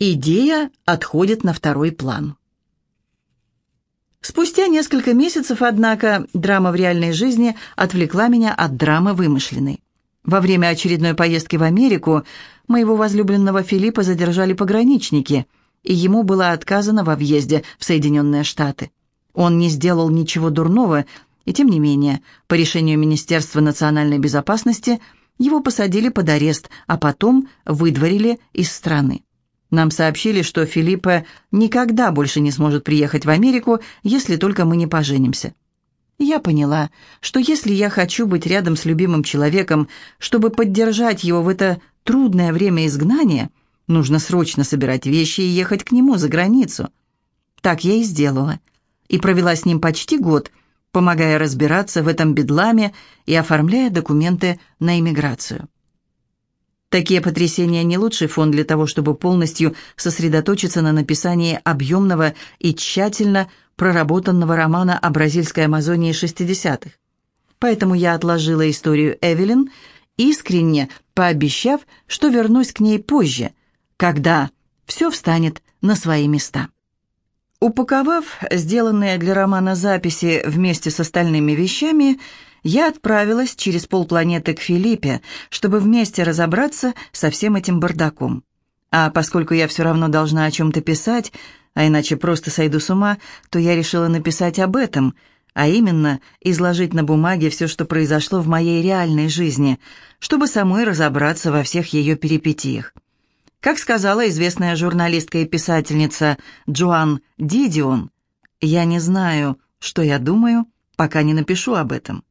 Идея отходит на второй план. Спустя несколько месяцев, однако, драма в реальной жизни отвлекла меня от драмы вымышленной. Во время очередной поездки в Америку моего возлюбленного Филиппа задержали пограничники, и ему было отказано во въезде в Соединенные Штаты. Он не сделал ничего дурного, и тем не менее, по решению Министерства национальной безопасности, его посадили под арест, а потом выдворили из страны. Нам сообщили, что Филиппа никогда больше не сможет приехать в Америку, если только мы не поженимся. Я поняла, что если я хочу быть рядом с любимым человеком, чтобы поддержать его в это трудное время изгнания, нужно срочно собирать вещи и ехать к нему за границу. Так я и сделала. И провела с ним почти год, помогая разбираться в этом бедламе и оформляя документы на иммиграцию. Такие потрясения не лучший фон для того, чтобы полностью сосредоточиться на написании объемного и тщательно проработанного романа о бразильской Амазонии 60-х. Поэтому я отложила историю Эвелин, искренне пообещав, что вернусь к ней позже, когда все встанет на свои места. Упаковав сделанные для романа записи вместе с остальными вещами, я отправилась через полпланеты к Филиппе, чтобы вместе разобраться со всем этим бардаком. А поскольку я все равно должна о чем-то писать, а иначе просто сойду с ума, то я решила написать об этом, а именно изложить на бумаге все, что произошло в моей реальной жизни, чтобы самой разобраться во всех ее перипетиях. Как сказала известная журналистка и писательница Джоан Дидион, «Я не знаю, что я думаю, пока не напишу об этом».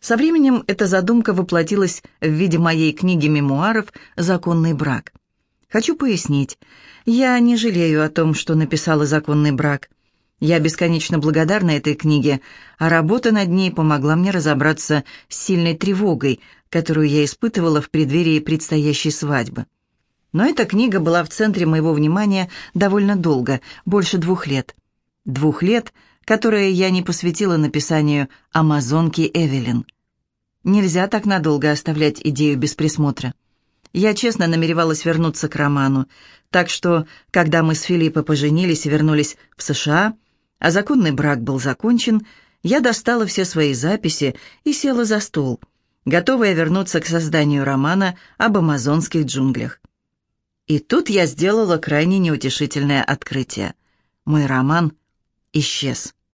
Со временем эта задумка воплотилась в виде моей книги мемуаров «Законный брак». Хочу пояснить, я не жалею о том, что написала «Законный брак». Я бесконечно благодарна этой книге, а работа над ней помогла мне разобраться с сильной тревогой, которую я испытывала в преддверии предстоящей свадьбы. Но эта книга была в центре моего внимания довольно долго, больше двух лет. Двух лет — которое я не посвятила написанию «Амазонки Эвелин». Нельзя так надолго оставлять идею без присмотра. Я честно намеревалась вернуться к роману, так что, когда мы с Филиппой поженились и вернулись в США, а законный брак был закончен, я достала все свои записи и села за стол, готовая вернуться к созданию романа об амазонских джунглях. И тут я сделала крайне неутешительное открытие. Мой роман исчез.